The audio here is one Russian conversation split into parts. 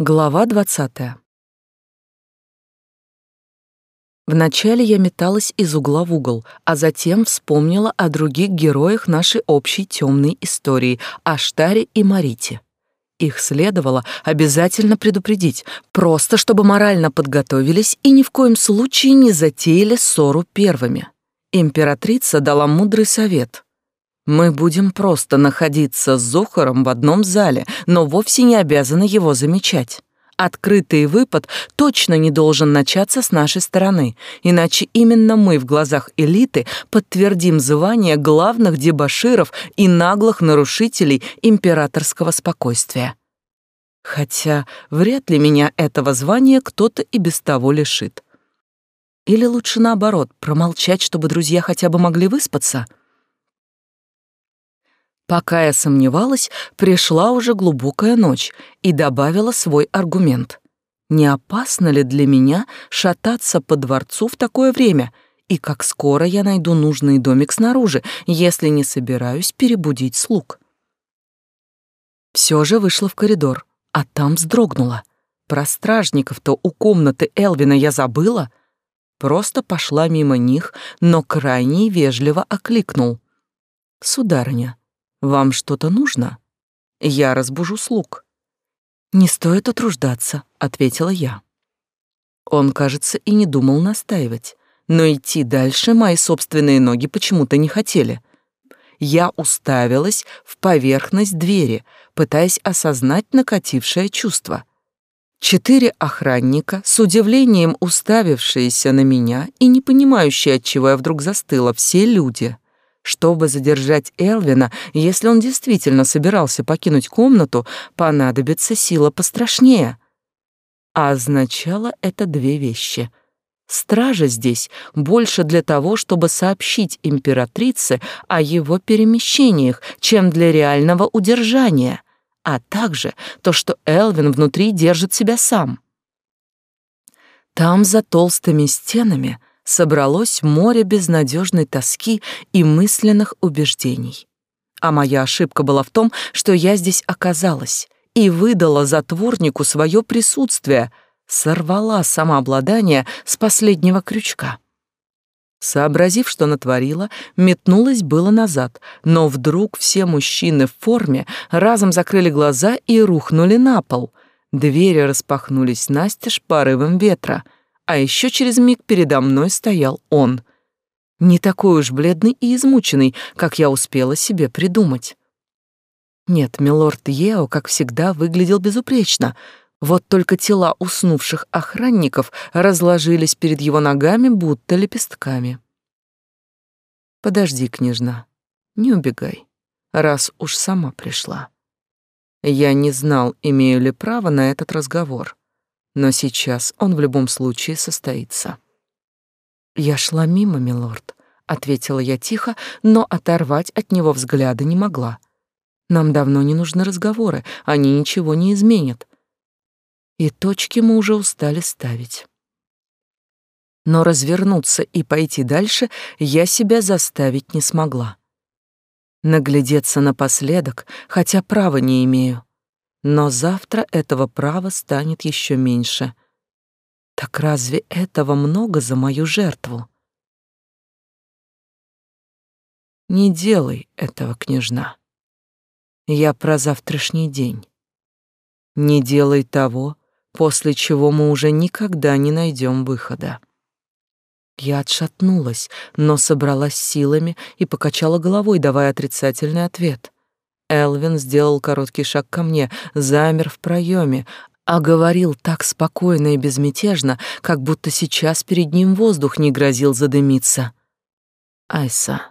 Глава двадцатая. Вначале я металась из угла в угол, а затем вспомнила о других героях нашей общей темной истории, о Штаре и Марите. Их следовало обязательно предупредить, просто чтобы морально подготовились и ни в коем случае не затеяли ссору первыми. Императрица дала мудрый совет. Мы будем просто находиться с Зохаром в одном зале, но вовсе не обязаны его замечать. Открытый выпад точно не должен начаться с нашей стороны, иначе именно мы в глазах элиты подтвердим звание главных дебоширов и наглых нарушителей императорского спокойствия. Хотя вряд ли меня этого звания кто-то и без того лишит. Или лучше наоборот, промолчать, чтобы друзья хотя бы могли выспаться? Пока я сомневалась, пришла уже глубокая ночь и добавила свой аргумент. Не опасно ли для меня шататься по дворцу в такое время? И как скоро я найду нужный домик снаружи, если не собираюсь перебудить слуг? Все же вышла в коридор, а там вздрогнула. Про стражников-то у комнаты Элвина я забыла — Просто пошла мимо них, но крайне вежливо окликнул. «Сударыня, вам что-то нужно? Я разбужу слуг». «Не стоит утруждаться», — ответила я. Он, кажется, и не думал настаивать, но идти дальше мои собственные ноги почему-то не хотели. Я уставилась в поверхность двери, пытаясь осознать накатившее чувство — Четыре охранника, с удивлением уставившиеся на меня и не понимающие, отчего я вдруг застыла, все люди. Чтобы задержать Элвина, если он действительно собирался покинуть комнату, понадобится сила пострашнее. А означало это две вещи. Стража здесь больше для того, чтобы сообщить императрице о его перемещениях, чем для реального удержания а также то, что Элвин внутри держит себя сам. Там за толстыми стенами собралось море безнадежной тоски и мысленных убеждений. А моя ошибка была в том, что я здесь оказалась и выдала затворнику свое присутствие, сорвала самообладание с последнего крючка. Сообразив, что натворила, метнулась было назад, но вдруг все мужчины в форме разом закрыли глаза и рухнули на пол. Двери распахнулись настежь порывом ветра, а еще через миг передо мной стоял он. Не такой уж бледный и измученный, как я успела себе придумать. Нет, милорд Ео, как всегда, выглядел безупречно — вот только тела уснувших охранников разложились перед его ногами, будто лепестками. «Подожди, княжна, не убегай, раз уж сама пришла. Я не знал, имею ли право на этот разговор, но сейчас он в любом случае состоится». «Я шла мимо, милорд», — ответила я тихо, но оторвать от него взгляда не могла. «Нам давно не нужны разговоры, они ничего не изменят и точки мы уже устали ставить. Но развернуться и пойти дальше я себя заставить не смогла. Наглядеться напоследок, хотя права не имею. Но завтра этого права станет еще меньше. Так разве этого много за мою жертву? Не делай этого, княжна. Я про завтрашний день. Не делай того, после чего мы уже никогда не найдем выхода. Я отшатнулась, но собралась силами и покачала головой, давая отрицательный ответ. Элвин сделал короткий шаг ко мне, замер в проеме, а говорил так спокойно и безмятежно, как будто сейчас перед ним воздух не грозил задымиться. «Айса».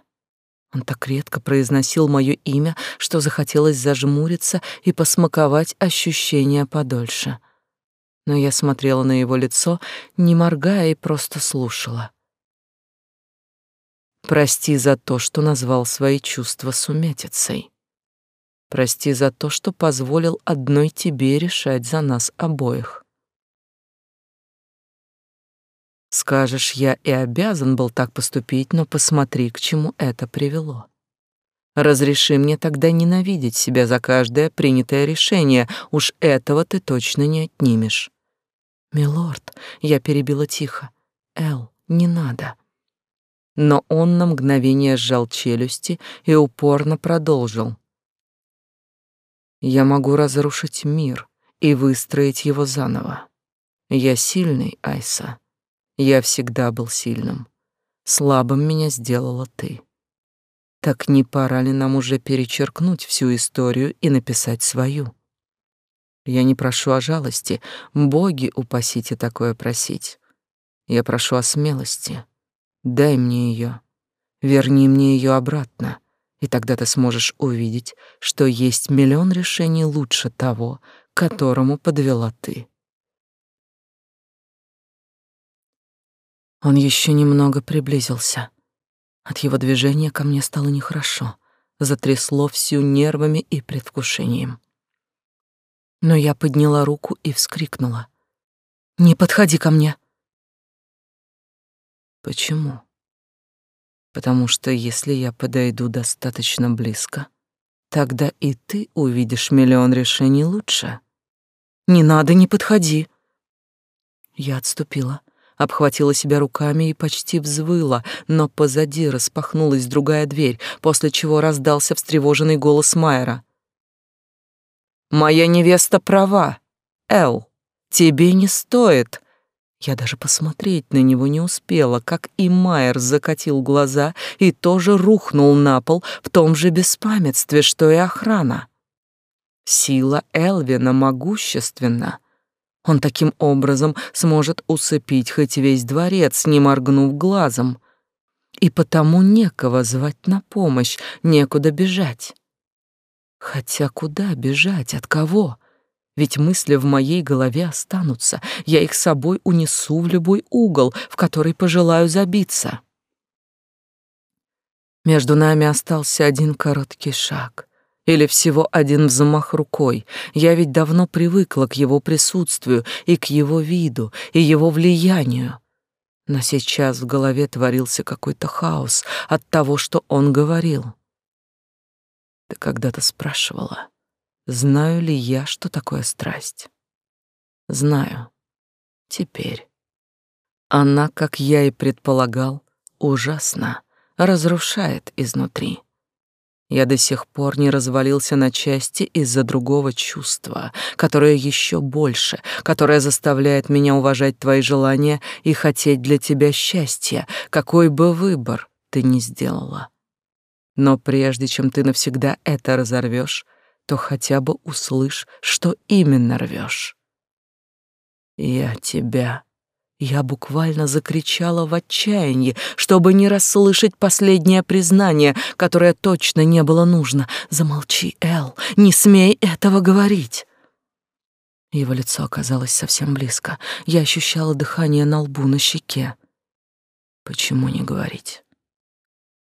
Он так редко произносил мое имя, что захотелось зажмуриться и посмаковать ощущения подольше но я смотрела на его лицо, не моргая и просто слушала. Прости за то, что назвал свои чувства сумятицей. Прости за то, что позволил одной тебе решать за нас обоих. Скажешь, я и обязан был так поступить, но посмотри, к чему это привело. Разреши мне тогда ненавидеть себя за каждое принятое решение, уж этого ты точно не отнимешь. Милорд, я перебила тихо. Эл, не надо. Но он на мгновение сжал челюсти и упорно продолжил. Я могу разрушить мир и выстроить его заново. Я сильный, Айса. Я всегда был сильным. Слабым меня сделала ты. Так не пора ли нам уже перечеркнуть всю историю и написать свою? Я не прошу о жалости, боги упасите такое просить. Я прошу о смелости. Дай мне ее, верни мне ее обратно, и тогда ты сможешь увидеть, что есть миллион решений лучше того, которому подвела ты. Он еще немного приблизился. От его движения ко мне стало нехорошо, затрясло всю нервами и предвкушением. Но я подняла руку и вскрикнула. «Не подходи ко мне!» Почему? Потому что если я подойду достаточно близко, тогда и ты увидишь миллион решений лучше. Не надо, не подходи. Я отступила, обхватила себя руками и почти взвыла, но позади распахнулась другая дверь, после чего раздался встревоженный голос Майера. «Моя невеста права, Эл, тебе не стоит я даже посмотреть на него не успела, как и Майер закатил глаза и тоже рухнул на пол в том же беспамятстве, что и охрана. Сила Элвина могущественна. Он таким образом сможет усыпить хоть весь дворец, не моргнув глазом. И потому некого звать на помощь, некуда бежать. Хотя куда бежать, от кого? Ведь мысли в моей голове останутся, я их собой унесу в любой угол, в который пожелаю забиться. Между нами остался один короткий шаг или всего один взмах рукой. Я ведь давно привыкла к его присутствию и к его виду, и его влиянию. Но сейчас в голове творился какой-то хаос от того, что он говорил. Ты когда-то спрашивала, Знаю ли я, что такое страсть? Знаю. Теперь. Она, как я и предполагал, ужасно разрушает изнутри. Я до сих пор не развалился на части из-за другого чувства, которое еще больше, которое заставляет меня уважать твои желания и хотеть для тебя счастья, какой бы выбор ты ни сделала. Но прежде чем ты навсегда это разорвешь, то хотя бы услышь, что именно рвешь. Я тебя... Я буквально закричала в отчаянии, чтобы не расслышать последнее признание, которое точно не было нужно. Замолчи, Эл, не смей этого говорить. Его лицо оказалось совсем близко. Я ощущала дыхание на лбу, на щеке. Почему не говорить?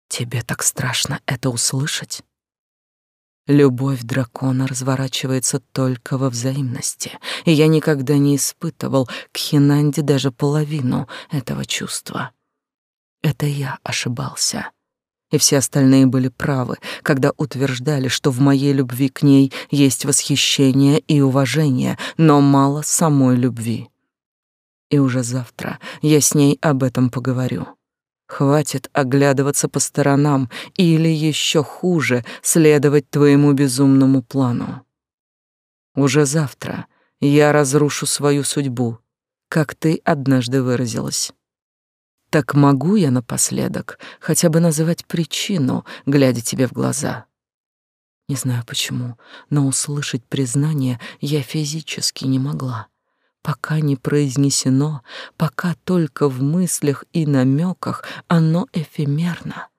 Тебе так страшно это услышать? Любовь дракона разворачивается только во взаимности, и я никогда не испытывал к Хинанде даже половину этого чувства. Это я ошибался. И все остальные были правы, когда утверждали, что в моей любви к ней есть восхищение и уважение, но мало самой любви. И уже завтра я с ней об этом поговорю. Хватит оглядываться по сторонам или еще хуже следовать твоему безумному плану. Уже завтра я разрушу свою судьбу, как ты однажды выразилась. Так могу я напоследок хотя бы называть причину, глядя тебе в глаза? Не знаю почему, но услышать признание я физически не могла пока не произнесено, пока только в мыслях и намеках, оно эфемерно.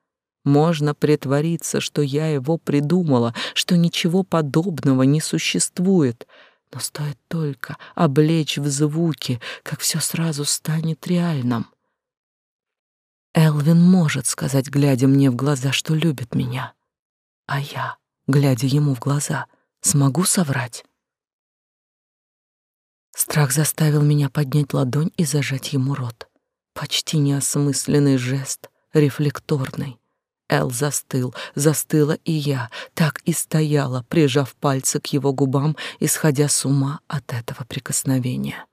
Можно притвориться, что я его придумала, что ничего подобного не существует, но стоит только облечь в звуки, как все сразу станет реальным. Элвин может сказать, глядя мне в глаза, что любит меня, а я, глядя ему в глаза, смогу соврать. Страх заставил меня поднять ладонь и зажать ему рот. Почти неосмысленный жест, рефлекторный. Эл застыл, застыла и я, так и стояла, прижав пальцы к его губам, исходя с ума от этого прикосновения.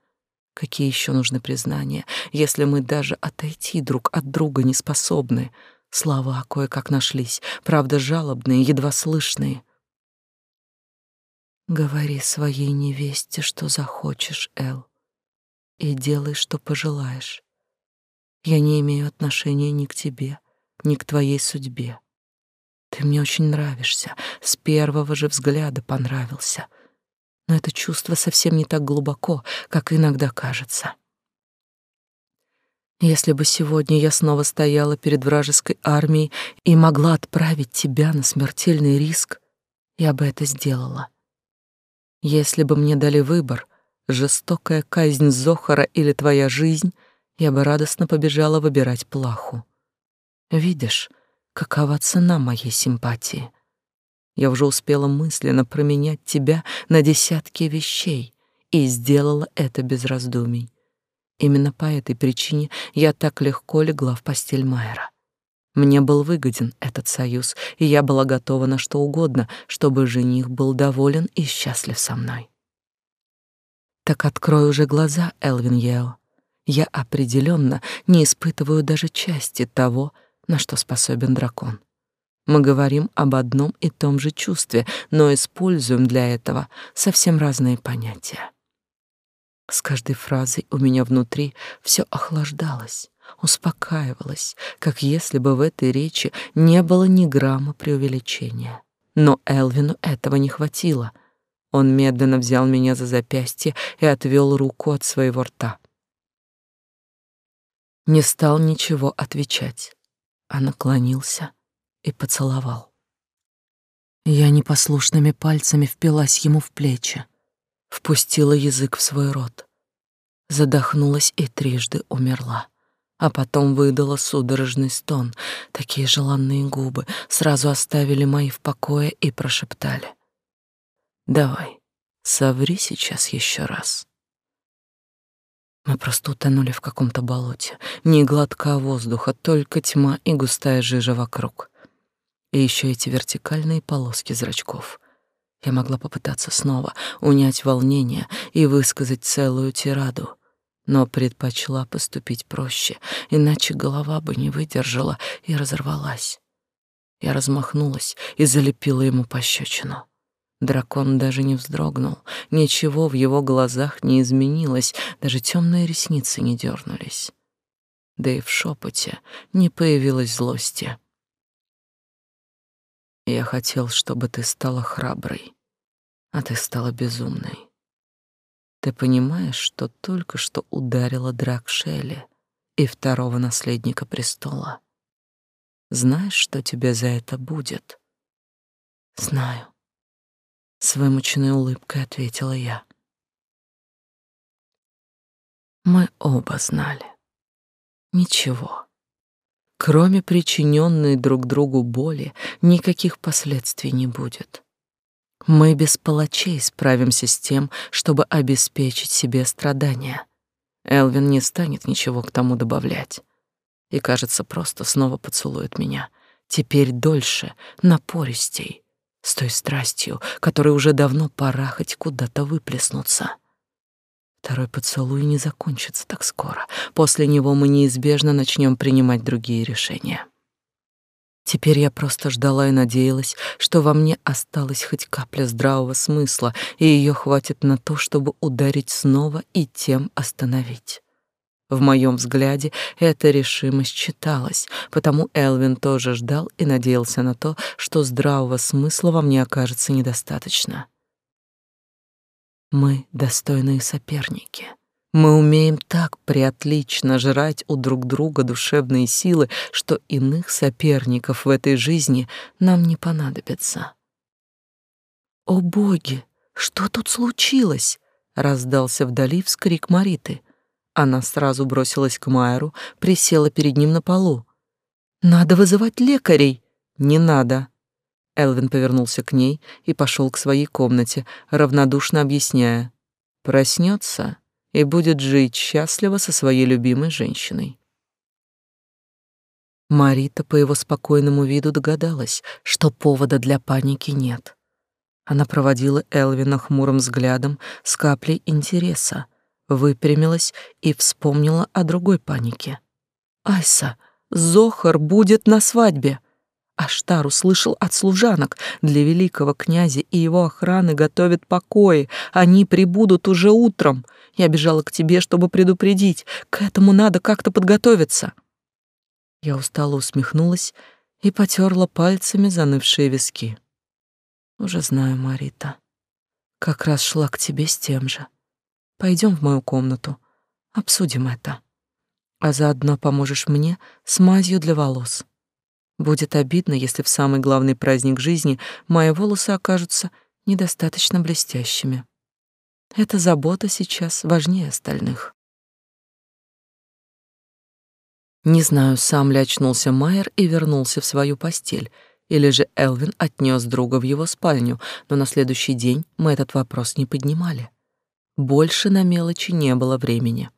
Какие еще нужны признания, если мы даже отойти друг от друга не способны? Слова кое-как нашлись, правда, жалобные, едва слышные. Говори своей невесте, что захочешь, Эл, и делай, что пожелаешь. Я не имею отношения ни к тебе, ни к твоей судьбе. Ты мне очень нравишься, с первого же взгляда понравился. Но это чувство совсем не так глубоко, как иногда кажется. Если бы сегодня я снова стояла перед вражеской армией и могла отправить тебя на смертельный риск, я бы это сделала. Если бы мне дали выбор, жестокая казнь Зохара или твоя жизнь, я бы радостно побежала выбирать плаху. Видишь, какова цена моей симпатии? Я уже успела мысленно променять тебя на десятки вещей и сделала это без раздумий. Именно по этой причине я так легко легла в постель Майера. Мне был выгоден этот союз, и я была готова на что угодно, чтобы жених был доволен и счастлив со мной. Так открой уже глаза, Элвин Ео. Я определенно не испытываю даже части того, на что способен дракон. Мы говорим об одном и том же чувстве, но используем для этого совсем разные понятия. С каждой фразой у меня внутри все охлаждалось, успокаивалась, как если бы в этой речи не было ни грамма преувеличения. Но Элвину этого не хватило. Он медленно взял меня за запястье и отвел руку от своего рта. Не стал ничего отвечать, а наклонился и поцеловал. Я непослушными пальцами впилась ему в плечи, впустила язык в свой рот, задохнулась и трижды умерла а потом выдала судорожный стон. Такие желанные губы сразу оставили мои в покое и прошептали. «Давай, соври сейчас еще раз». Мы просто утонули в каком-то болоте. Ни глотка воздуха, только тьма и густая жижа вокруг. И еще эти вертикальные полоски зрачков. Я могла попытаться снова унять волнение и высказать целую тираду — но предпочла поступить проще, иначе голова бы не выдержала и разорвалась. Я размахнулась и залепила ему пощечину. Дракон даже не вздрогнул, ничего в его глазах не изменилось, даже темные ресницы не дернулись. Да и в шепоте не появилось злости. Я хотел, чтобы ты стала храброй, а ты стала безумной. Ты понимаешь, что только что ударила Дракшели и второго наследника престола? Знаешь, что тебе за это будет? Знаю. С вымученной улыбкой ответила я. Мы оба знали. Ничего. Кроме причиненной друг другу боли, никаких последствий не будет. Мы без палачей справимся с тем, чтобы обеспечить себе страдания. Элвин не станет ничего к тому добавлять. И, кажется, просто снова поцелует меня. Теперь дольше, напористей, с той страстью, которой уже давно пора хоть куда-то выплеснуться. Второй поцелуй не закончится так скоро. После него мы неизбежно начнем принимать другие решения. Теперь я просто ждала и надеялась, что во мне осталась хоть капля здравого смысла, и ее хватит на то, чтобы ударить снова и тем остановить. В моем взгляде эта решимость читалась, потому Элвин тоже ждал и надеялся на то, что здравого смысла во мне окажется недостаточно. Мы достойные соперники. Мы умеем так приотлично жрать у друг друга душевные силы, что иных соперников в этой жизни нам не понадобится. «О боги, что тут случилось?» — раздался вдали вскрик Мариты. Она сразу бросилась к Майеру, присела перед ним на полу. «Надо вызывать лекарей!» «Не надо!» Элвин повернулся к ней и пошел к своей комнате, равнодушно объясняя. «Проснется, и будет жить счастливо со своей любимой женщиной. Марита по его спокойному виду догадалась, что повода для паники нет. Она проводила Элвина хмурым взглядом с каплей интереса, выпрямилась и вспомнила о другой панике. «Айса, Зохар будет на свадьбе!» Аштар услышал от служанок, для великого князя и его охраны готовят покои, они прибудут уже утром. Я бежала к тебе, чтобы предупредить, к этому надо как-то подготовиться. Я устало усмехнулась и потерла пальцами занывшие виски. Уже знаю, Марита. Как раз шла к тебе с тем же. Пойдем в мою комнату, обсудим это. А заодно поможешь мне с мазью для волос. Будет обидно, если в самый главный праздник жизни мои волосы окажутся недостаточно блестящими. Эта забота сейчас важнее остальных. Не знаю, сам ли очнулся Майер и вернулся в свою постель, или же Элвин отнес друга в его спальню, но на следующий день мы этот вопрос не поднимали. Больше на мелочи не было времени.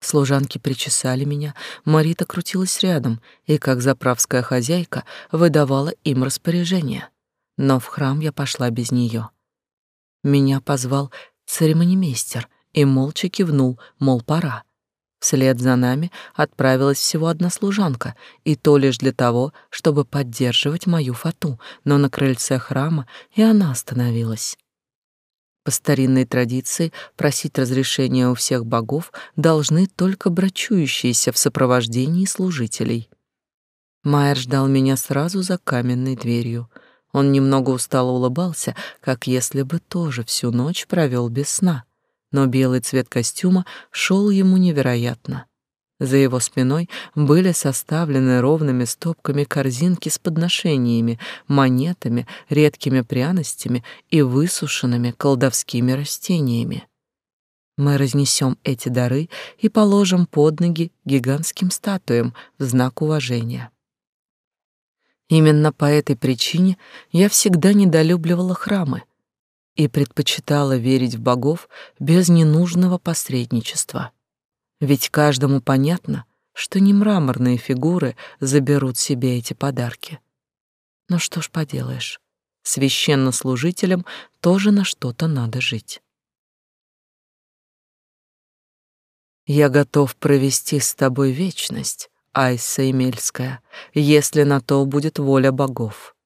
Служанки причесали меня, Марита крутилась рядом и, как заправская хозяйка, выдавала им распоряжение. Но в храм я пошла без нее. Меня позвал церемонимейстер и молча кивнул, мол, пора. Вслед за нами отправилась всего одна служанка, и то лишь для того, чтобы поддерживать мою фату, но на крыльце храма и она остановилась. По старинной традиции просить разрешения у всех богов должны только брачующиеся в сопровождении служителей. Майер ждал меня сразу за каменной дверью. Он немного устало улыбался, как если бы тоже всю ночь провел без сна но белый цвет костюма шел ему невероятно. За его спиной были составлены ровными стопками корзинки с подношениями, монетами, редкими пряностями и высушенными колдовскими растениями. Мы разнесем эти дары и положим под ноги гигантским статуям в знак уважения. Именно по этой причине я всегда недолюбливала храмы — и предпочитала верить в богов без ненужного посредничества. Ведь каждому понятно, что не мраморные фигуры заберут себе эти подарки. Но что ж поделаешь, священнослужителям тоже на что-то надо жить. Я готов провести с тобой вечность, Айса Эмельская, если на то будет воля богов.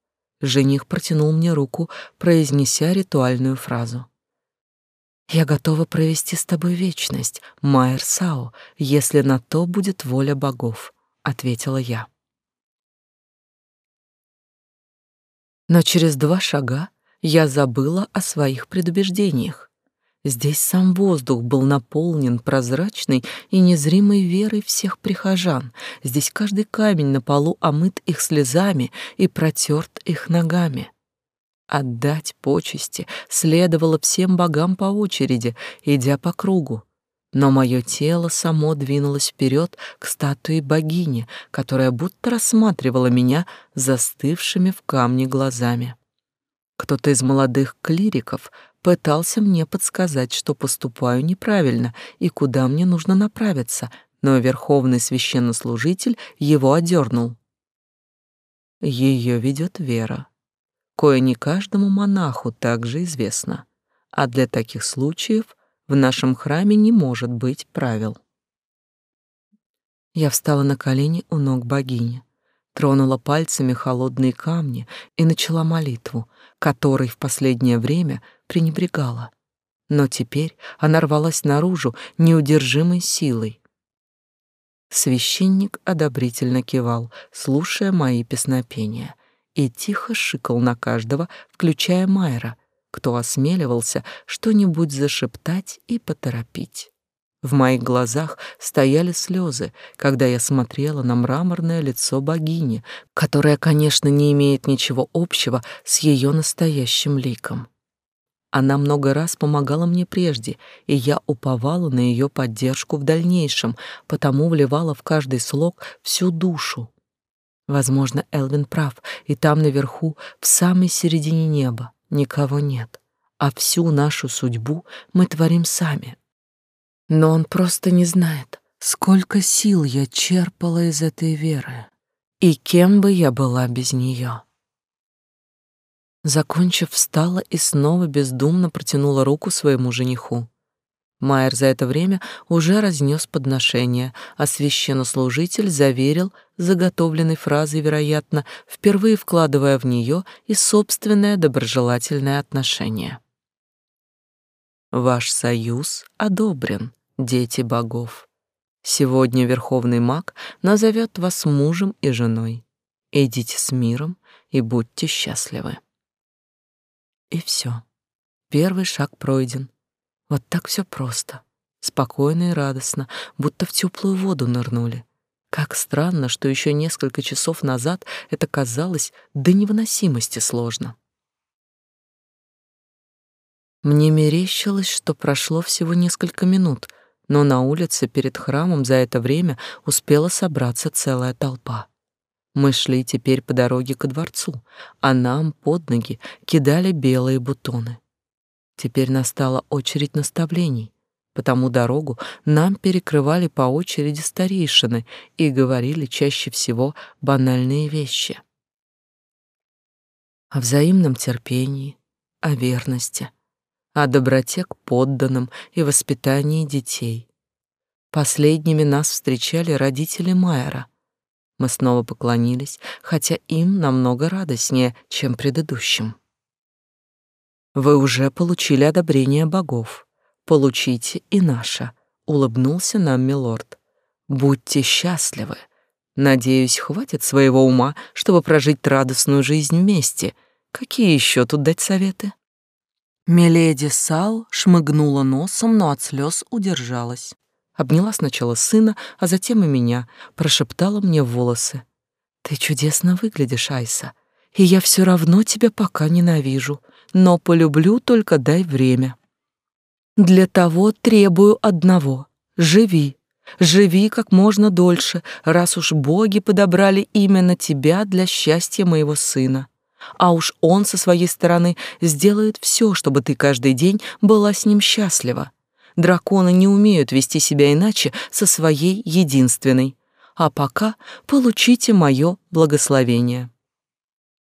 Жених протянул мне руку, произнеся ритуальную фразу. «Я готова провести с тобой вечность, Майер Сао, если на то будет воля богов», — ответила я. Но через два шага я забыла о своих предубеждениях. Здесь сам воздух был наполнен прозрачной и незримой верой всех прихожан. Здесь каждый камень на полу омыт их слезами и протерт их ногами. Отдать почести следовало всем богам по очереди, идя по кругу. Но мое тело само двинулось вперед к статуе богини, которая будто рассматривала меня застывшими в камне глазами. Кто-то из молодых клириков пытался мне подсказать, что поступаю неправильно и куда мне нужно направиться, но верховный священнослужитель его одернул. Ее ведет вера, кое не каждому монаху также известно, а для таких случаев в нашем храме не может быть правил. Я встала на колени у ног богини, тронула пальцами холодные камни и начала молитву, которой в последнее время пренебрегала. Но теперь она рвалась наружу неудержимой силой. Священник одобрительно кивал, слушая мои песнопения, и тихо шикал на каждого, включая Майера, кто осмеливался что-нибудь зашептать и поторопить. В моих глазах стояли слезы, когда я смотрела на мраморное лицо богини, которое, конечно, не имеет ничего общего с ее настоящим ликом. Она много раз помогала мне прежде, и я уповала на ее поддержку в дальнейшем, потому вливала в каждый слог всю душу. Возможно, Элвин прав, и там наверху, в самой середине неба, никого нет, а всю нашу судьбу мы творим сами. Но он просто не знает, сколько сил я черпала из этой веры. И кем бы я была без нее? Закончив, встала и снова бездумно протянула руку своему жениху. Майер за это время уже разнес подношение, а священнослужитель заверил заготовленной фразой, вероятно, впервые вкладывая в нее и собственное доброжелательное отношение. «Ваш союз одобрен, дети богов. Сегодня Верховный Маг назовет вас мужем и женой. Идите с миром и будьте счастливы». И все. Первый шаг пройден. Вот так все просто, спокойно и радостно, будто в теплую воду нырнули. Как странно, что еще несколько часов назад это казалось до невыносимости сложно. Мне мерещилось, что прошло всего несколько минут, но на улице перед храмом за это время успела собраться целая толпа. Мы шли теперь по дороге ко дворцу, а нам под ноги кидали белые бутоны. Теперь настала очередь наставлений. Потому дорогу нам перекрывали по очереди старейшины и говорили чаще всего банальные вещи. О взаимном терпении, о верности, о доброте к подданным и воспитании детей. Последними нас встречали родители Майера. Мы снова поклонились, хотя им намного радостнее, чем предыдущим. Вы уже получили одобрение богов. Получите и наше, улыбнулся нам милорд. Будьте счастливы. Надеюсь, хватит своего ума, чтобы прожить радостную жизнь вместе. Какие еще тут дать советы? Миледи Сал шмыгнула носом, но от слез удержалась. Обняла сначала сына, а затем и меня, прошептала мне в волосы. «Ты чудесно выглядишь, Айса, и я все равно тебя пока ненавижу но полюблю только дай время. Для того требую одного — живи. Живи как можно дольше, раз уж боги подобрали именно тебя для счастья моего сына. А уж он со своей стороны сделает все, чтобы ты каждый день была с ним счастлива. Драконы не умеют вести себя иначе со своей единственной. А пока получите мое благословение.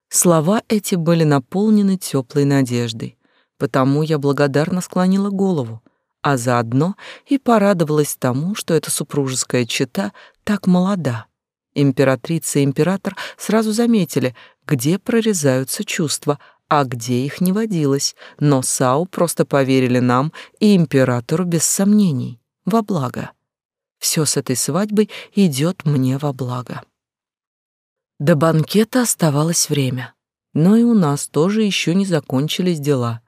Слова эти были наполнены теплой надеждой, потому я благодарно склонила голову, а заодно и порадовалась тому, что эта супружеская чета так молода. Императрица и император сразу заметили, где прорезаются чувства, а где их не водилось, но Сау просто поверили нам и императору без сомнений, во благо. Все с этой свадьбой идет мне во благо. До банкета оставалось время, но и у нас тоже еще не закончились дела.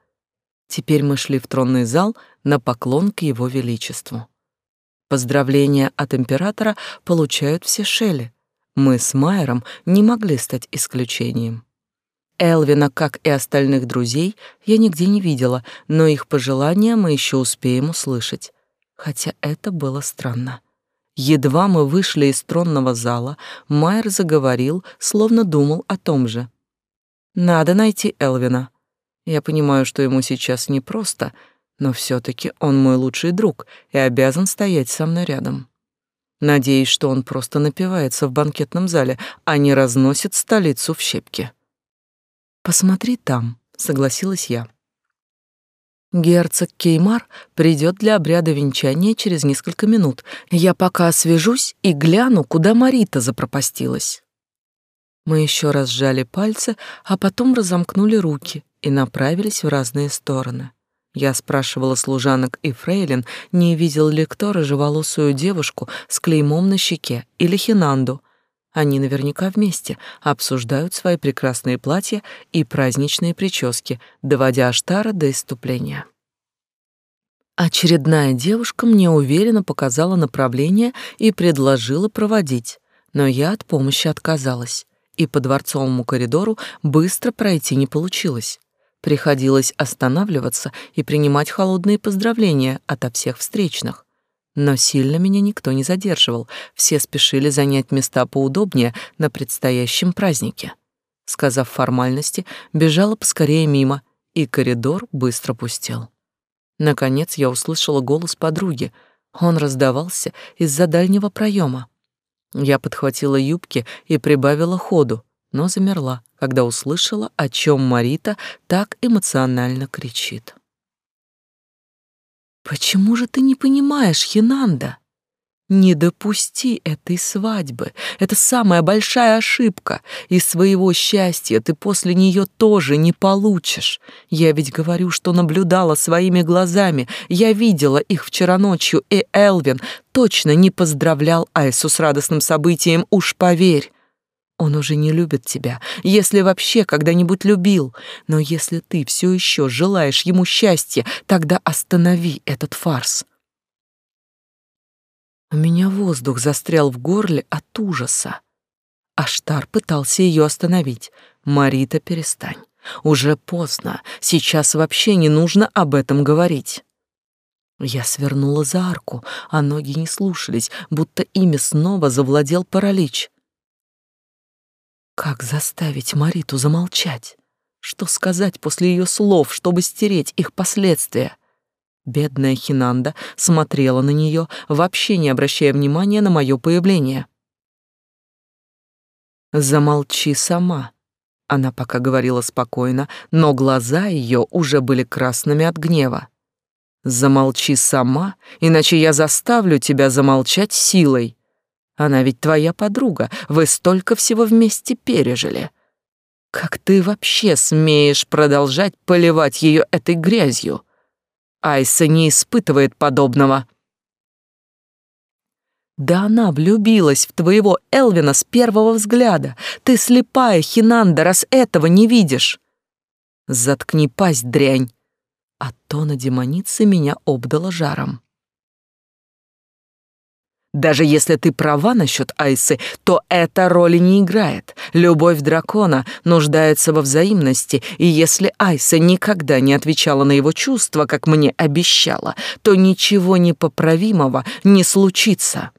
Теперь мы шли в тронный зал на поклон к его величеству. Поздравления от императора получают все шели. Мы с Майером не могли стать исключением. Элвина, как и остальных друзей, я нигде не видела, но их пожелания мы еще успеем услышать. Хотя это было странно. Едва мы вышли из тронного зала, Майер заговорил, словно думал о том же. «Надо найти Элвина. Я понимаю, что ему сейчас непросто, но все таки он мой лучший друг и обязан стоять со мной рядом. Надеюсь, что он просто напивается в банкетном зале, а не разносит столицу в щепки». «Посмотри там», — согласилась я. Герцог Кеймар придет для обряда венчания через несколько минут. Я пока освежусь и гляну, куда Марита запропастилась. Мы еще раз сжали пальцы, а потом разомкнули руки и направились в разные стороны. Я спрашивала служанок и фрейлин, не видел ли кто рыжеволосую девушку с клеймом на щеке или хинанду. Они наверняка вместе обсуждают свои прекрасные платья и праздничные прически, доводя Аштара до иступления. Очередная девушка мне уверенно показала направление и предложила проводить, но я от помощи отказалась, и по дворцовому коридору быстро пройти не получилось. Приходилось останавливаться и принимать холодные поздравления ото всех встречных. Но сильно меня никто не задерживал, все спешили занять места поудобнее на предстоящем празднике. Сказав формальности, бежала поскорее мимо, и коридор быстро пустел. Наконец я услышала голос подруги. Он раздавался из-за дальнего проема. Я подхватила юбки и прибавила ходу, но замерла, когда услышала, о чем Марита так эмоционально кричит. «Почему же ты не понимаешь, Хинанда? Не допусти этой свадьбы. Это самая большая ошибка, и своего счастья ты после нее тоже не получишь. Я ведь говорю, что наблюдала своими глазами. Я видела их вчера ночью, и Элвин точно не поздравлял Айсу с радостным событием, уж поверь. Он уже не любит тебя, если вообще когда-нибудь любил. Но если ты все еще желаешь ему счастья, тогда останови этот фарс. У меня воздух застрял в горле от ужаса. Аштар пытался ее остановить. «Марита, перестань. Уже поздно. Сейчас вообще не нужно об этом говорить». Я свернула за арку, а ноги не слушались, будто ими снова завладел паралич. Как заставить Мариту замолчать? Что сказать после ее слов, чтобы стереть их последствия? Бедная Хинанда смотрела на нее, вообще не обращая внимания на мое появление. «Замолчи сама», — она пока говорила спокойно, но глаза ее уже были красными от гнева. «Замолчи сама, иначе я заставлю тебя замолчать силой. Она ведь твоя подруга, вы столько всего вместе пережили. Как ты вообще смеешь продолжать поливать ее этой грязью?» Айса не испытывает подобного. Да она влюбилась в твоего Элвина с первого взгляда. Ты слепая, Хинанда, раз этого не видишь. Заткни пасть, дрянь. А то на демонице меня обдало жаром. Даже если ты права насчет Айсы, то эта роли не играет. Любовь дракона нуждается во взаимности, и если Айса никогда не отвечала на его чувства, как мне обещала, то ничего непоправимого не случится.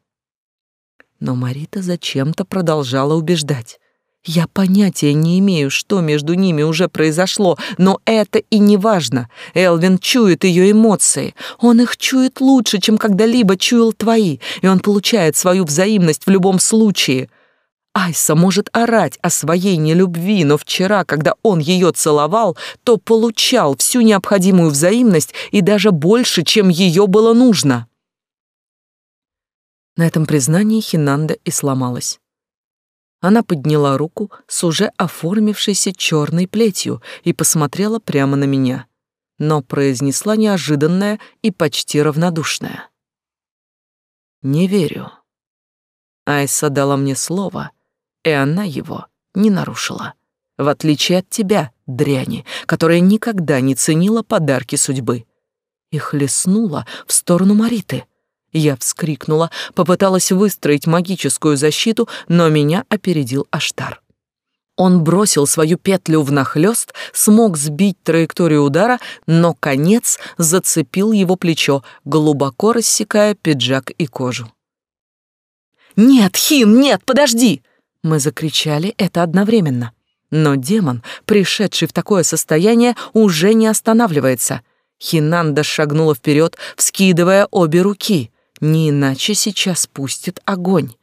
Но Марита зачем-то продолжала убеждать. Я понятия не имею, что между ними уже произошло, но это и не важно. Элвин чует ее эмоции. Он их чует лучше, чем когда-либо чуял твои, и он получает свою взаимность в любом случае. Айса может орать о своей нелюбви, но вчера, когда он ее целовал, то получал всю необходимую взаимность и даже больше, чем ее было нужно. На этом признании Хинанда и сломалась. Она подняла руку с уже оформившейся черной плетью и посмотрела прямо на меня, но произнесла неожиданное и почти равнодушное. «Не верю». Айса дала мне слово, и она его не нарушила. В отличие от тебя, дряни, которая никогда не ценила подарки судьбы. И хлестнула в сторону Мариты — я вскрикнула, попыталась выстроить магическую защиту, но меня опередил Аштар. Он бросил свою петлю в нахлёст, смог сбить траекторию удара, но конец зацепил его плечо, глубоко рассекая пиджак и кожу. «Нет, Хин, нет, подожди!» Мы закричали это одновременно. Но демон, пришедший в такое состояние, уже не останавливается. Хинанда шагнула вперед, вскидывая обе руки. Не иначе сейчас пустит огонь.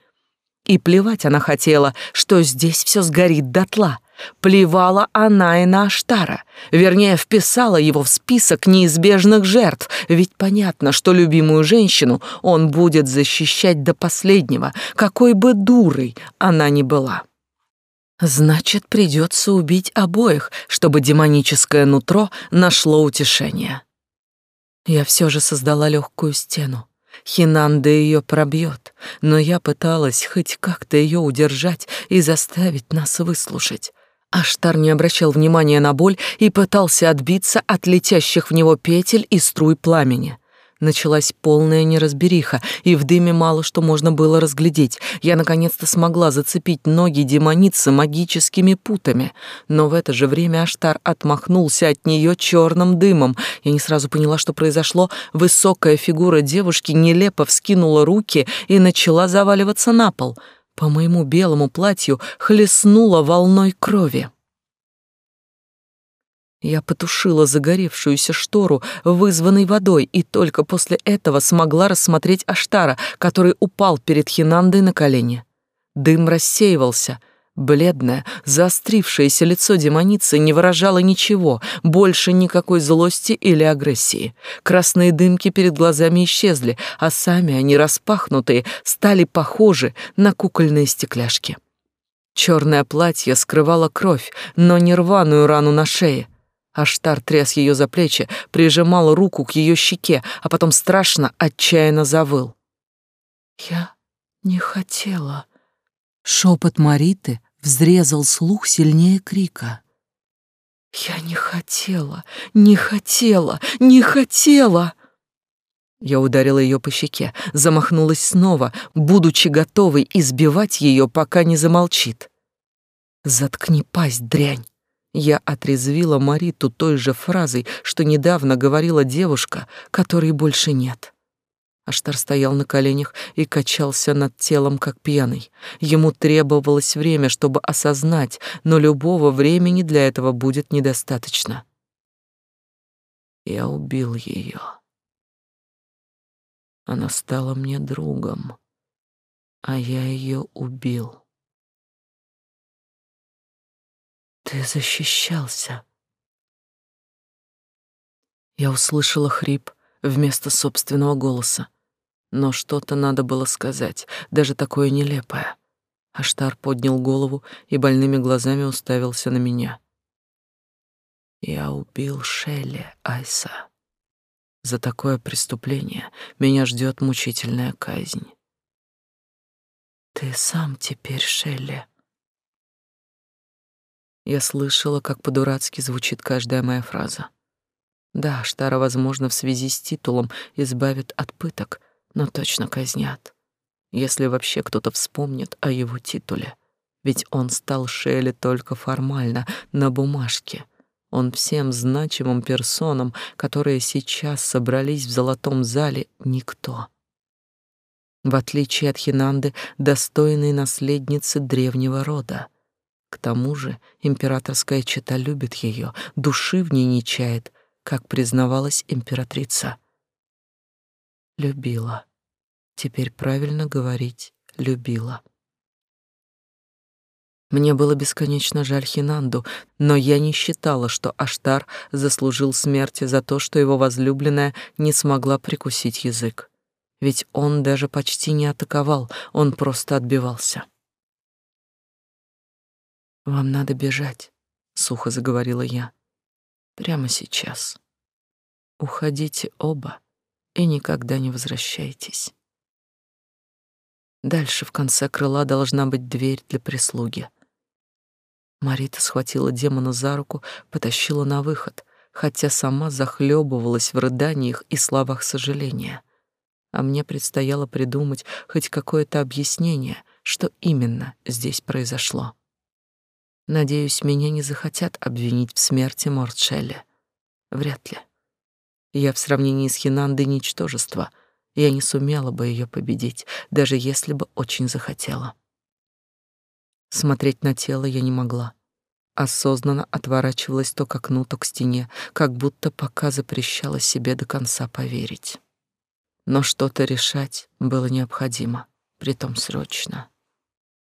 И плевать она хотела, что здесь все сгорит дотла. Плевала она и на Аштара, вернее, вписала его в список неизбежных жертв, ведь понятно, что любимую женщину он будет защищать до последнего, какой бы дурой она ни была. Значит, придется убить обоих, чтобы демоническое нутро нашло утешение. Я все же создала легкую стену, Хинанда ее пробьет, но я пыталась хоть как-то ее удержать и заставить нас выслушать. Аштар не обращал внимания на боль и пытался отбиться от летящих в него петель и струй пламени. Началась полная неразбериха, и в дыме мало что можно было разглядеть. Я наконец-то смогла зацепить ноги демоницы магическими путами, но в это же время Аштар отмахнулся от нее черным дымом. Я не сразу поняла, что произошло. Высокая фигура девушки нелепо вскинула руки и начала заваливаться на пол. По моему белому платью хлестнула волной крови. Я потушила загоревшуюся штору, вызванной водой, и только после этого смогла рассмотреть Аштара, который упал перед Хинандой на колени. Дым рассеивался. Бледное, заострившееся лицо демоницы не выражало ничего, больше никакой злости или агрессии. Красные дымки перед глазами исчезли, а сами они, распахнутые, стали похожи на кукольные стекляшки. Черное платье скрывало кровь, но не рваную рану на шее. Аштар тряс ее за плечи, прижимал руку к ее щеке, а потом страшно, отчаянно завыл. «Я не хотела». Шепот Мариты взрезал слух сильнее крика. «Я не хотела, не хотела, не хотела!» Я ударила ее по щеке, замахнулась снова, будучи готовой избивать ее, пока не замолчит. «Заткни пасть, дрянь!» Я отрезвила Мариту той же фразой, что недавно говорила девушка, которой больше нет. Аштар стоял на коленях и качался над телом, как пьяный. Ему требовалось время, чтобы осознать, но любого времени для этого будет недостаточно. Я убил ее. Она стала мне другом, а я ее убил. Ты защищался. Я услышала хрип вместо собственного голоса. Но что-то надо было сказать, даже такое нелепое. Аштар поднял голову и больными глазами уставился на меня. Я убил Шелли, Айса. За такое преступление меня ждет мучительная казнь. Ты сам теперь, Шелли. Я слышала, как по-дурацки звучит каждая моя фраза. Да, Штара, возможно, в связи с титулом избавит от пыток, но точно казнят. Если вообще кто-то вспомнит о его титуле. Ведь он стал Шелли только формально, на бумажке — он всем значимым персонам, которые сейчас собрались в золотом зале, никто. В отличие от Хинанды, достойной наследницы древнего рода. К тому же императорская чета любит ее, души в ней не чает, как признавалась императрица. Любила. Теперь правильно говорить «любила». Мне было бесконечно жаль Хинанду, но я не считала, что Аштар заслужил смерти за то, что его возлюбленная не смогла прикусить язык. Ведь он даже почти не атаковал, он просто отбивался. «Вам надо бежать», — сухо заговорила я. «Прямо сейчас. Уходите оба и никогда не возвращайтесь. Дальше в конце крыла должна быть дверь для прислуги. Марита схватила демона за руку, потащила на выход, хотя сама захлебывалась в рыданиях и словах сожаления. А мне предстояло придумать хоть какое-то объяснение, что именно здесь произошло. Надеюсь, меня не захотят обвинить в смерти Мортшелли. Вряд ли. Я в сравнении с Хинандой ничтожество. Я не сумела бы ее победить, даже если бы очень захотела. Смотреть на тело я не могла. Осознанно отворачивалась то к окну, то к стене, как будто пока запрещала себе до конца поверить. Но что-то решать было необходимо, притом срочно.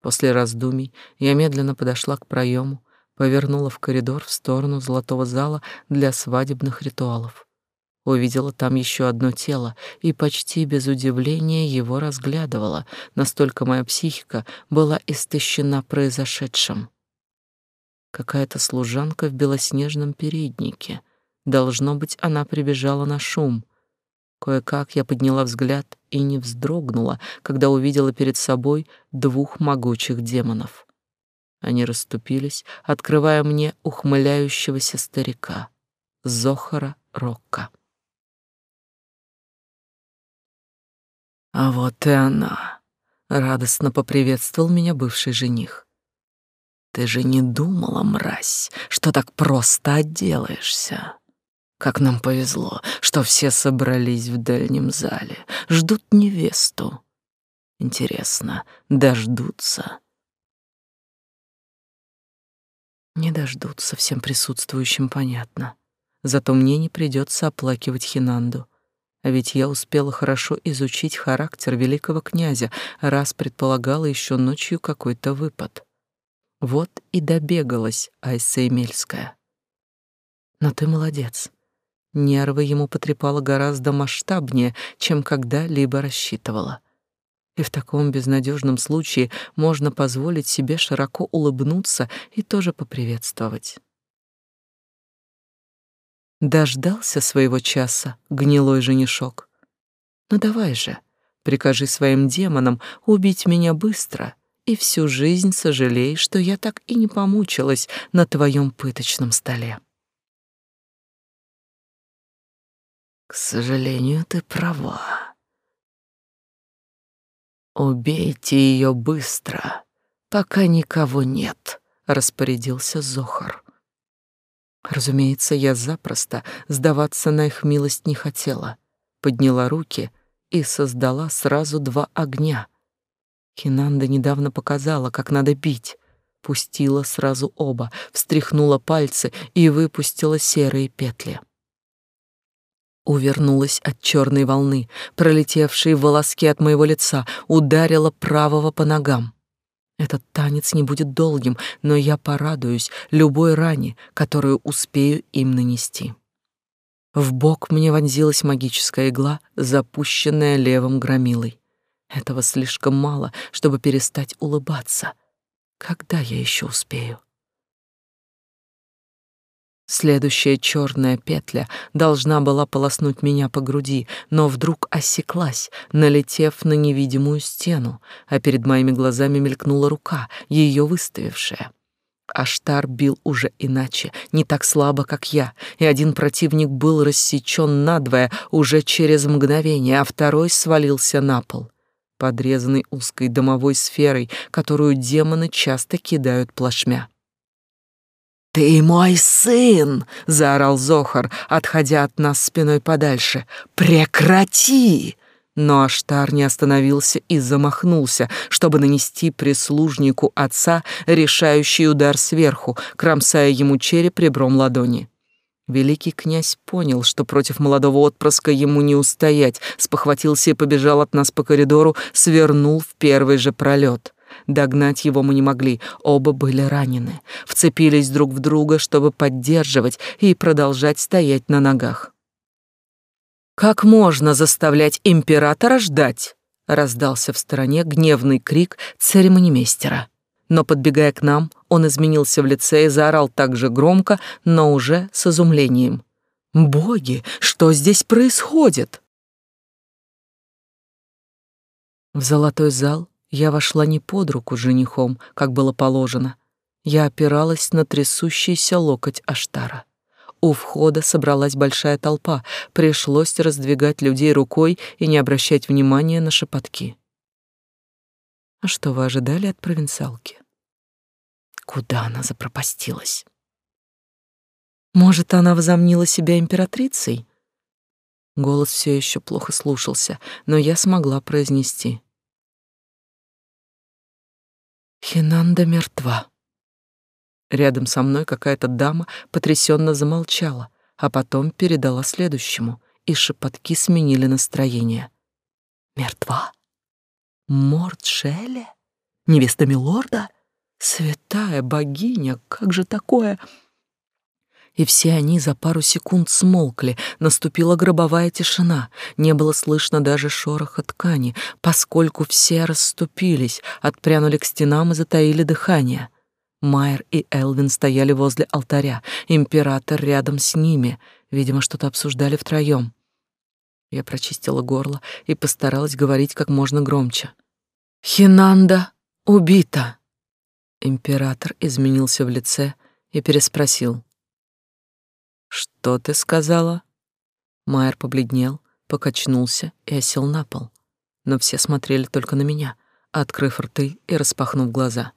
После раздумий я медленно подошла к проему, повернула в коридор в сторону золотого зала для свадебных ритуалов. Увидела там еще одно тело и почти без удивления его разглядывала, настолько моя психика была истощена произошедшим. Какая-то служанка в белоснежном переднике. Должно быть, она прибежала на шум. Кое-как я подняла взгляд и не вздрогнула, когда увидела перед собой двух могучих демонов. Они расступились, открывая мне ухмыляющегося старика, Зохара Рокка. А вот и она. Радостно поприветствовал меня бывший жених. Ты же не думала, мразь, что так просто отделаешься. Как нам повезло, что все собрались в дальнем зале, ждут невесту. Интересно, дождутся? Не дождутся всем присутствующим, понятно. Зато мне не придется оплакивать Хинанду. А ведь я успела хорошо изучить характер великого князя, раз предполагала еще ночью какой-то выпад. Вот и добегалась Айса Эмельская. Но ты молодец. Нервы ему потрепала гораздо масштабнее, чем когда-либо рассчитывала. И в таком безнадежном случае можно позволить себе широко улыбнуться и тоже поприветствовать. Дождался своего часа, гнилой женишок. Ну давай же, прикажи своим демонам убить меня быстро, и всю жизнь сожалей, что я так и не помучилась на твоем пыточном столе. К сожалению, ты права. Убейте ее быстро, пока никого нет, распорядился Зохар. Разумеется, я запросто сдаваться на их милость не хотела. Подняла руки и создала сразу два огня. Хинанда недавно показала, как надо бить. Пустила сразу оба, встряхнула пальцы и выпустила серые петли. Увернулась от черной волны, пролетевшей в волоски от моего лица, ударила правого по ногам. Этот танец не будет долгим, но я порадуюсь любой ране, которую успею им нанести. В бок мне вонзилась магическая игла, запущенная левым громилой. Этого слишком мало, чтобы перестать улыбаться. Когда я еще успею? Следующая черная петля должна была полоснуть меня по груди, но вдруг осеклась, налетев на невидимую стену, а перед моими глазами мелькнула рука, ее выставившая. Аштар бил уже иначе, не так слабо, как я, и один противник был рассечен надвое уже через мгновение, а второй свалился на пол, подрезанный узкой домовой сферой, которую демоны часто кидают плашмя. «Ты мой сын!» — заорал Зохар, отходя от нас спиной подальше. «Прекрати!» Но Аштар не остановился и замахнулся, чтобы нанести прислужнику отца решающий удар сверху, кромсая ему череп ребром ладони. Великий князь понял, что против молодого отпрыска ему не устоять, спохватился и побежал от нас по коридору, свернул в первый же пролет. Догнать его мы не могли, оба были ранены, вцепились друг в друга, чтобы поддерживать и продолжать стоять на ногах. «Как можно заставлять императора ждать?» — раздался в стороне гневный крик церемонимейстера. Но, подбегая к нам, он изменился в лице и заорал так же громко, но уже с изумлением. «Боги, что здесь происходит?» В золотой зал я вошла не под руку женихом, как было положено. Я опиралась на трясущийся локоть Аштара. У входа собралась большая толпа, пришлось раздвигать людей рукой и не обращать внимания на шепотки. А что вы ожидали от провинциалки? Куда она запропастилась? Может, она возомнила себя императрицей? Голос все еще плохо слушался, но я смогла произнести. Хинанда мертва. Рядом со мной какая-то дама потрясенно замолчала, а потом передала следующему, и шепотки сменили настроение. Мертва? Мордшеле? Невеста милорда? Святая богиня, как же такое? И все они за пару секунд смолкли, наступила гробовая тишина, не было слышно даже шороха ткани, поскольку все расступились, отпрянули к стенам и затаили дыхание. Майер и Элвин стояли возле алтаря, император рядом с ними, видимо, что-то обсуждали втроем. Я прочистила горло и постаралась говорить как можно громче. «Хинанда убита!» Император изменился в лице и переспросил. «Что ты сказала?» Майер побледнел, покачнулся и осел на пол. Но все смотрели только на меня, открыв рты и распахнув глаза.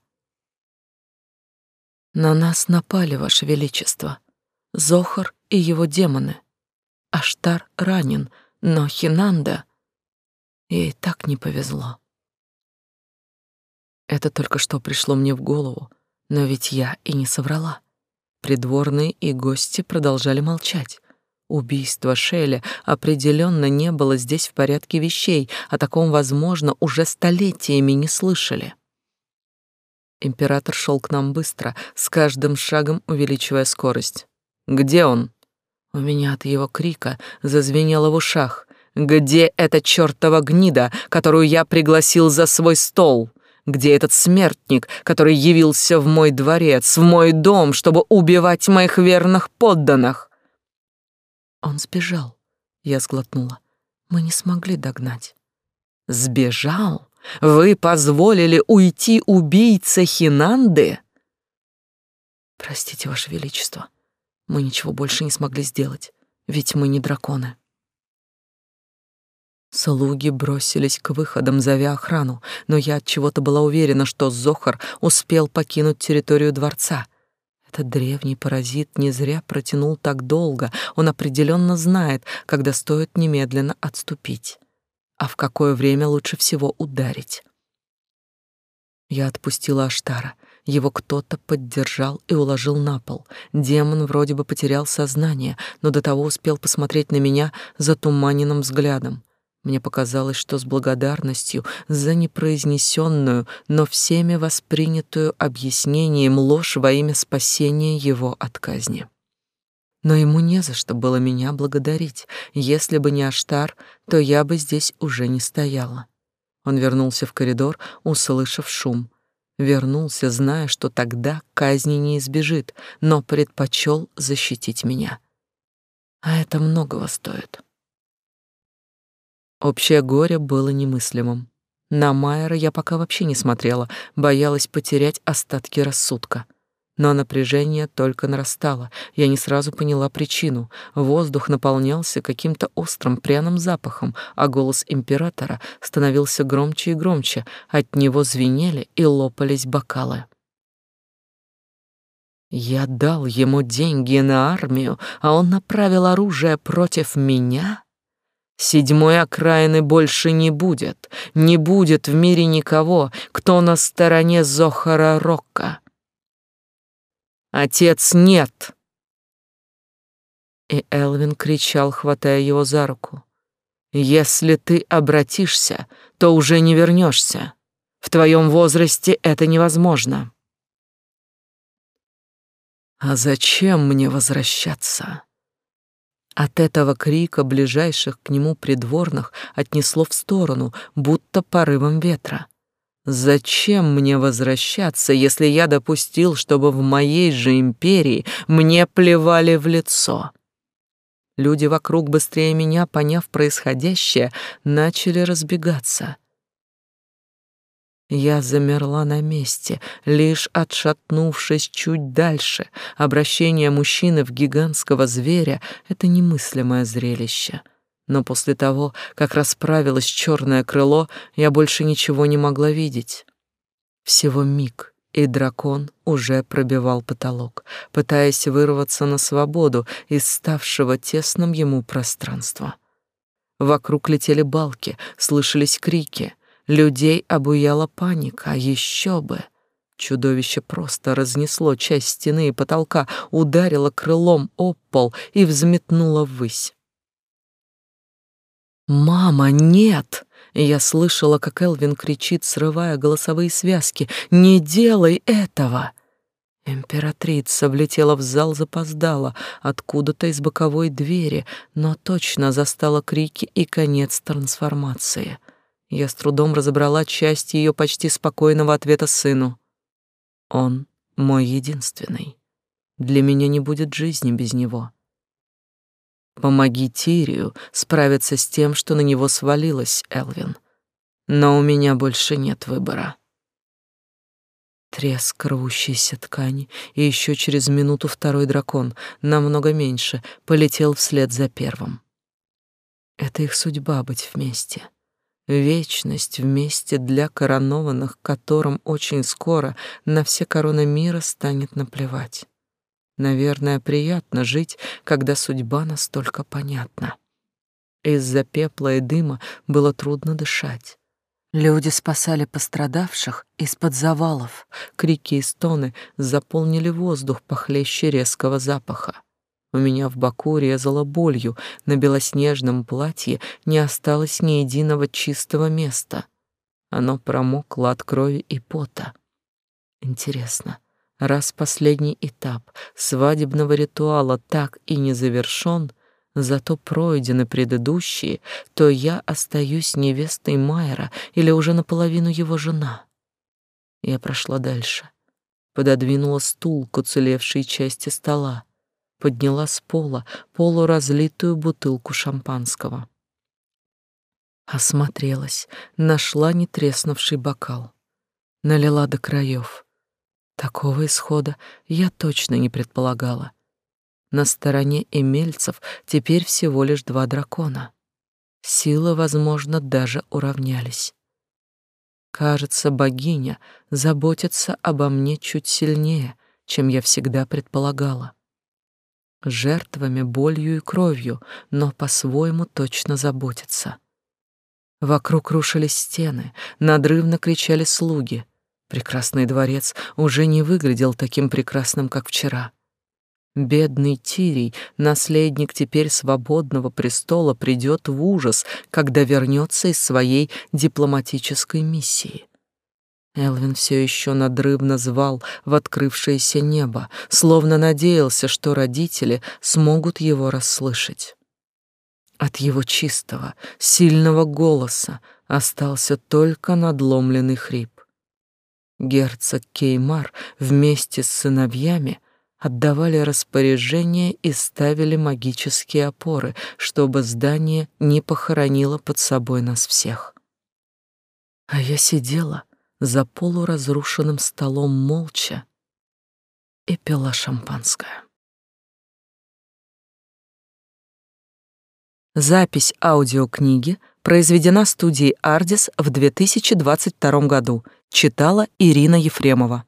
«На нас напали, Ваше Величество. Зохар и его демоны. Аштар ранен, но Хинанда... Ей так не повезло». Это только что пришло мне в голову, но ведь я и не соврала. Придворные и гости продолжали молчать. Убийство Шеля определенно не было здесь в порядке вещей, о таком, возможно, уже столетиями не слышали. Император шел к нам быстро, с каждым шагом увеличивая скорость. «Где он?» У меня от его крика зазвенело в ушах. «Где эта чертова гнида, которую я пригласил за свой стол? Где этот смертник, который явился в мой дворец, в мой дом, чтобы убивать моих верных подданных?» Он сбежал. Я сглотнула. Мы не смогли догнать. Сбежал? Вы позволили уйти убийце Хинанды? Простите, Ваше Величество. Мы ничего больше не смогли сделать, ведь мы не драконы. Слуги бросились к выходам, зовя охрану, но я от чего-то была уверена, что Зохар успел покинуть территорию дворца — этот древний паразит не зря протянул так долго. Он определенно знает, когда стоит немедленно отступить, а в какое время лучше всего ударить. Я отпустила Аштара. Его кто-то поддержал и уложил на пол. Демон вроде бы потерял сознание, но до того успел посмотреть на меня затуманенным взглядом. Мне показалось, что с благодарностью за непроизнесенную, но всеми воспринятую объяснением ложь во имя спасения его от казни. Но ему не за что было меня благодарить. Если бы не Аштар, то я бы здесь уже не стояла. Он вернулся в коридор, услышав шум. Вернулся, зная, что тогда казни не избежит, но предпочел защитить меня. А это многого стоит. Общее горе было немыслимым. На Майера я пока вообще не смотрела, боялась потерять остатки рассудка. Но напряжение только нарастало. Я не сразу поняла причину. Воздух наполнялся каким-то острым пряным запахом, а голос императора становился громче и громче. От него звенели и лопались бокалы. Я дал ему деньги на армию, а он направил оружие против меня? Седьмой окраины больше не будет, не будет в мире никого, кто на стороне Зохара Рокка. Отец, нет! И Элвин кричал, хватая его за руку. Если ты обратишься, то уже не вернешься. В твоем возрасте это невозможно. А зачем мне возвращаться? От этого крика ближайших к нему придворных отнесло в сторону, будто порывом ветра. Зачем мне возвращаться, если я допустил, чтобы в моей же империи мне плевали в лицо? Люди вокруг быстрее меня, поняв происходящее, начали разбегаться. Я замерла на месте, лишь отшатнувшись чуть дальше. Обращение мужчины в гигантского зверя — это немыслимое зрелище. Но после того, как расправилось черное крыло, я больше ничего не могла видеть. Всего миг, и дракон уже пробивал потолок, пытаясь вырваться на свободу из ставшего тесным ему пространства. Вокруг летели балки, слышались крики — Людей обуяла паника, а еще бы. Чудовище просто разнесло часть стены и потолка, ударило крылом об пол и взметнуло ввысь. «Мама, нет!» Я слышала, как Элвин кричит, срывая голосовые связки. «Не делай этого!» Императрица влетела в зал, запоздала, откуда-то из боковой двери, но точно застала крики и конец трансформации. Я с трудом разобрала часть ее почти спокойного ответа сыну. Он мой единственный. Для меня не будет жизни без него. Помоги Тирию справиться с тем, что на него свалилось, Элвин. Но у меня больше нет выбора. Треск рвущейся ткани, и еще через минуту второй дракон, намного меньше, полетел вслед за первым. Это их судьба быть вместе. Вечность вместе для коронованных, которым очень скоро на все короны мира станет наплевать. Наверное, приятно жить, когда судьба настолько понятна. Из-за пепла и дыма было трудно дышать. Люди спасали пострадавших из-под завалов. Крики и стоны заполнили воздух похлеще резкого запаха. У меня в боку резало болью, на белоснежном платье не осталось ни единого чистого места. Оно промокло от крови и пота. Интересно, раз последний этап свадебного ритуала так и не завершен, зато пройдены предыдущие, то я остаюсь невестой Майера или уже наполовину его жена. Я прошла дальше, пододвинула стул к уцелевшей части стола, подняла с пола полуразлитую бутылку шампанского. Осмотрелась, нашла нетреснувший бокал. Налила до краев. Такого исхода я точно не предполагала. На стороне эмельцев теперь всего лишь два дракона. Силы, возможно, даже уравнялись. Кажется, богиня заботится обо мне чуть сильнее, чем я всегда предполагала жертвами, болью и кровью, но по-своему точно заботится. Вокруг рушились стены, надрывно кричали слуги. Прекрасный дворец уже не выглядел таким прекрасным, как вчера. Бедный Тирий, наследник теперь свободного престола, придет в ужас, когда вернется из своей дипломатической миссии. Элвин все еще надрывно звал в открывшееся небо, словно надеялся, что родители смогут его расслышать. От его чистого, сильного голоса остался только надломленный хрип. Герцог Кеймар вместе с сыновьями отдавали распоряжения и ставили магические опоры, чтобы здание не похоронило под собой нас всех. А я сидела, за полуразрушенным столом молча и пила шампанское. Запись аудиокниги произведена студией «Ардис» в 2022 году. Читала Ирина Ефремова.